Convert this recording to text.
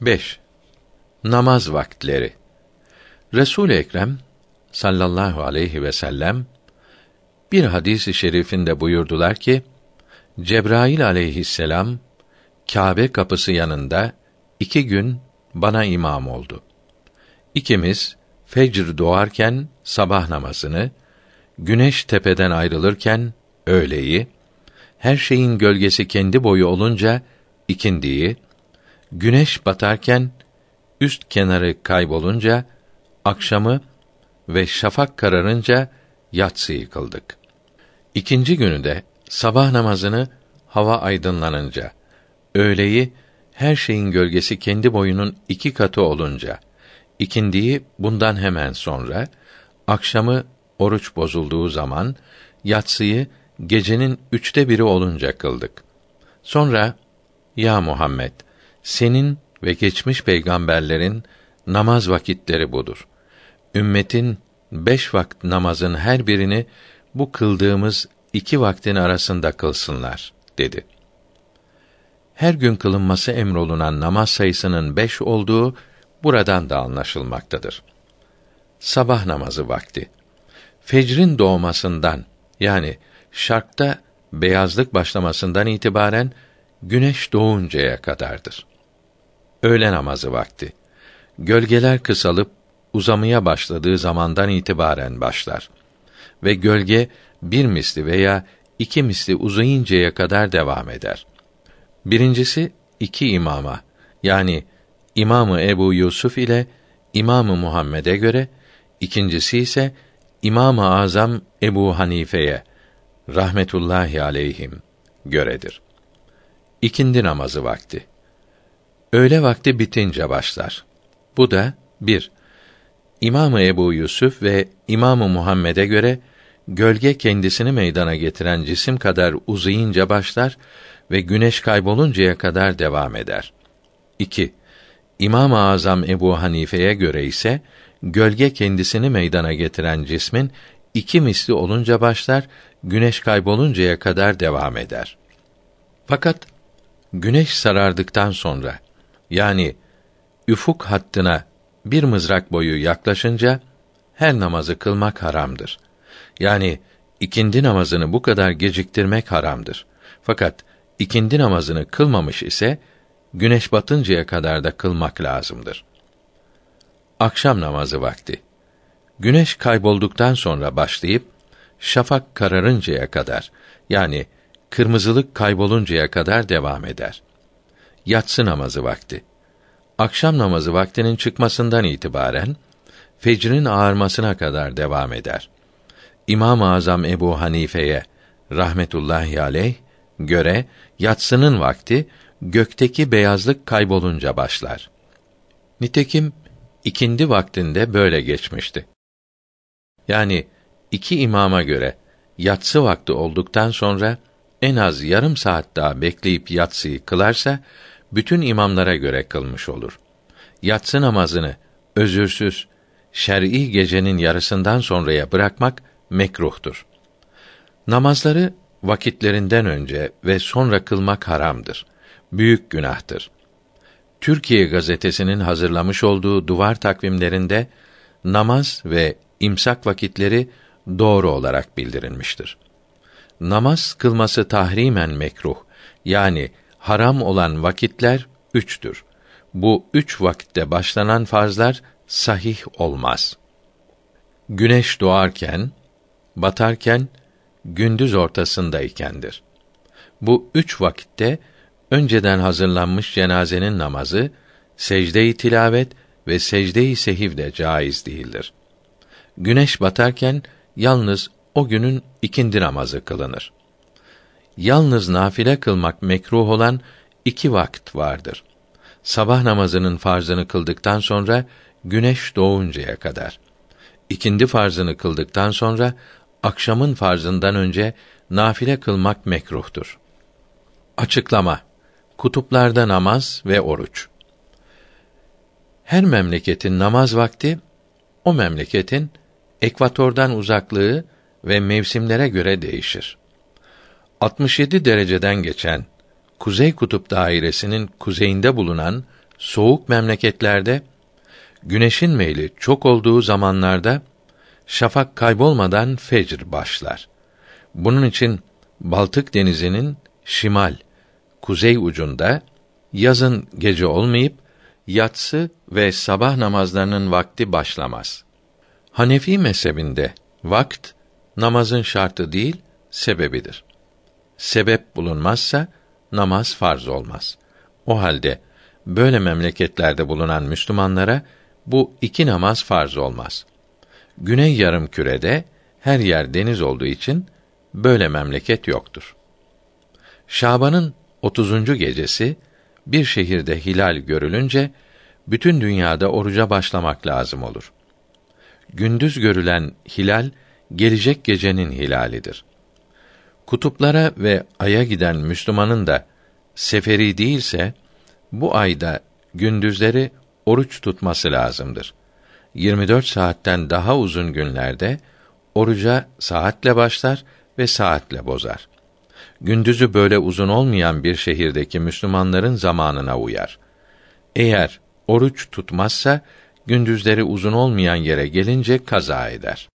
5. Namaz vaktleri. Resul Ekrem sallallahu aleyhi ve sellem bir hadisi şerifinde buyurdular ki Cebrail aleyhisselam Kâbe kapısı yanında iki gün bana imam oldu. İkimiz fecr doğarken sabah namazını, güneş tepeden ayrılırken öğleyi, her şeyin gölgesi kendi boyu olunca ikindiyi, güneş batarken üst kenarı kaybolunca akşamı ve şafak kararınca yatsıyı kıldık. İkinci günü de sabah namazını hava aydınlanınca, öğleyi her şeyin gölgesi kendi boyunun iki katı olunca, ikindiyi bundan hemen sonra, akşamı oruç bozulduğu zaman, yatsıyı gecenin üçte biri olunca kıldık. Sonra, ya Muhammed, senin ve geçmiş peygamberlerin namaz vakitleri budur. Ümmetin beş vakit namazın her birini bu kıldığımız iki vaktin arasında kılsınlar dedi. Her gün kılınması emrolunan namaz sayısının beş olduğu buradan da anlaşılmaktadır. Sabah namazı vakti. Fecrin doğmasından yani şarkta beyazlık başlamasından itibaren güneş doğuncaya kadardır. Öğle namazı vakti. Gölgeler kısalıp uzamaya başladığı zamandan itibaren başlar ve gölge bir misli veya iki misli uzayıncaya kadar devam eder. Birincisi iki imama yani İmamı Ebu Yusuf ile İmamı Muhammed'e göre, ikincisi ise İmam-ı Azam Ebu Hanife'ye rahmetullahi aleyhim göredir. İkindi namazı vakti. Öğle vakti bitince başlar. Bu da bir İmamı Ebu Yusuf ve İmamı Muhammed'e göre gölge kendisini meydana getiren cisim kadar uzayınca başlar ve güneş kayboluncaya kadar devam eder. 2. İmam-ı Azam Ebu Hanife'ye göre ise gölge kendisini meydana getiren cismin iki misli olunca başlar, güneş kayboluncaya kadar devam eder. Fakat güneş sarardıktan sonra yani üfuk hattına bir mızrak boyu yaklaşınca her namazı kılmak haramdır. Yani ikindi namazını bu kadar geciktirmek haramdır. Fakat ikindi namazını kılmamış ise güneş batıncaya kadar da kılmak lazımdır. Akşam namazı vakti. Güneş kaybolduktan sonra başlayıp şafak kararıncaya kadar yani kırmızılık kayboluncaya kadar devam eder. Yatsı namazı vakti. Akşam namazı vaktinin çıkmasından itibaren fecrin ağarmasına kadar devam eder. İmam-ı Azam Ebu Hanife'ye rahmetullahi aleyh göre yatsının vakti gökteki beyazlık kaybolunca başlar. Nitekim ikindi vaktinde böyle geçmişti. Yani iki imama göre yatsı vakti olduktan sonra en az yarım saat daha bekleyip yatsıyı kılarsa bütün imamlara göre kılmış olur. Yatsı namazını özürsüz şer'i gecenin yarısından sonraya bırakmak mekruhtur. Namazları vakitlerinden önce ve sonra kılmak haramdır büyük günahtır. Türkiye gazetesinin hazırlamış olduğu duvar takvimlerinde namaz ve imsak vakitleri doğru olarak bildirilmiştir. Namaz kılması tahrimen mekruh yani haram olan vakitler üçtür. Bu üç vakitte başlanan farzlar sahih olmaz. Güneş doğarken, batarken, gündüz ortasındaykendir. Bu üç vakitte önceden hazırlanmış cenazenin namazı, secde-i tilavet ve secde-i sehiv de caiz değildir. Güneş batarken yalnız o günün ikindi namazı kılınır. Yalnız nafile kılmak mekruh olan iki vakit vardır. Sabah namazının farzını kıldıktan sonra güneş doğuncaya kadar. İkindi farzını kıldıktan sonra akşamın farzından önce nafile kılmak mekruhtur. Açıklama Kutuplarda namaz ve oruç. Her memleketin namaz vakti o memleketin ekvatordan uzaklığı ve mevsimlere göre değişir. 67 dereceden geçen Kuzey Kutup dairesinin kuzeyinde bulunan Soğuk memleketlerde güneşin meyli çok olduğu zamanlarda şafak kaybolmadan fecr başlar. Bunun için Baltık denizinin şimal, kuzey ucunda yazın gece olmayıp yatsı ve sabah namazlarının vakti başlamaz. Hanefi mezhebinde vakt namazın şartı değil, sebebidir. Sebep bulunmazsa namaz farz olmaz. O halde böyle memleketlerde bulunan Müslümanlara bu iki namaz farz olmaz. Güney yarım kürede her yer deniz olduğu için böyle memleket yoktur. Şaban'ın 30. gecesi bir şehirde hilal görülünce bütün dünyada oruca başlamak lazım olur. Gündüz görülen hilal gelecek gecenin hilalidir. Kutuplara ve aya giden Müslümanın da seferi değilse bu ayda gündüzleri oruç tutması lazımdır. 24 saatten daha uzun günlerde oruca saatle başlar ve saatle bozar. Gündüzü böyle uzun olmayan bir şehirdeki Müslümanların zamanına uyar. Eğer oruç tutmazsa gündüzleri uzun olmayan yere gelince kaza eder.